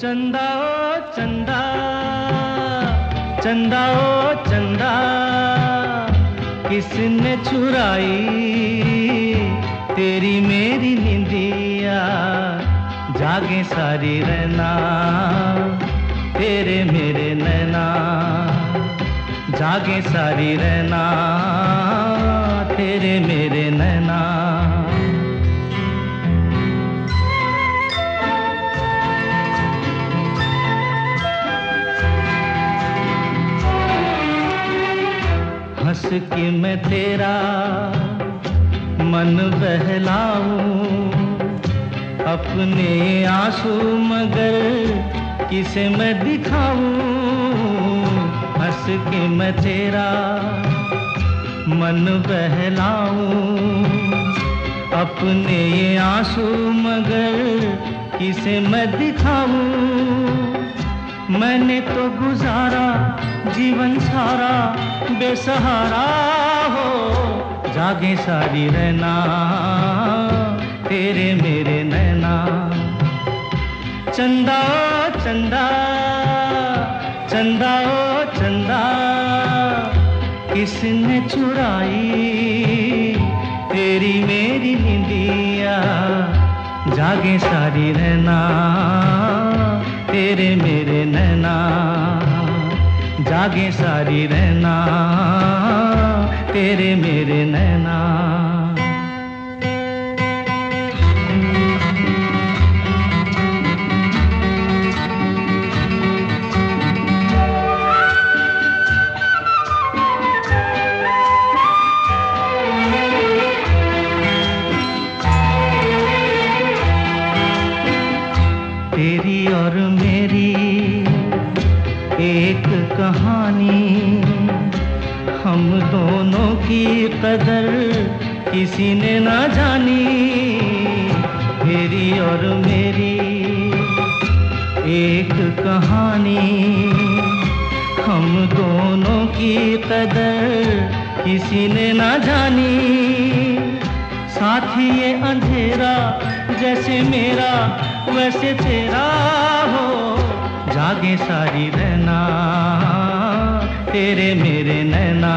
चंदा, ओ चंदा चंदा, ओ चंदा, किसने चुराई तेरी मेरी निंदिया? जागे सारी रहना तेरे मेरे नैना, जागे सारी रहना के मैं तेरा मन बहलाऊं। अपने आँसू मगर किसे मैं दिखाऊँ? हंस के मैं तेरा मन बहलाऊं। अपने आँसू मगर किसे मैं दिखाऊँ? मैंने तो गुजारा, जीवन सारा बेसहारा हो। जागे सारी रहना, तेरे मेरे नैना। चंदा ओ, चंदा चंदा ओ, चंदा, किसने चुराई? तेरी मेरी निंदिया, जागे सारी रहना। तेरे मेरे नैना जागे सारी रहना तेरे मेरे नैना। और मेरी, एक कहानी। हम दोनों की कदर किसी ने ना जानी। तेरी और मेरी, एक कहानी। हम दोनों की कदर किसी ने ना जानी। साथी ये अंधेरा जैसे मेरा वैसे तेरा हो जागे सारी रहना तेरे मेरे नैना।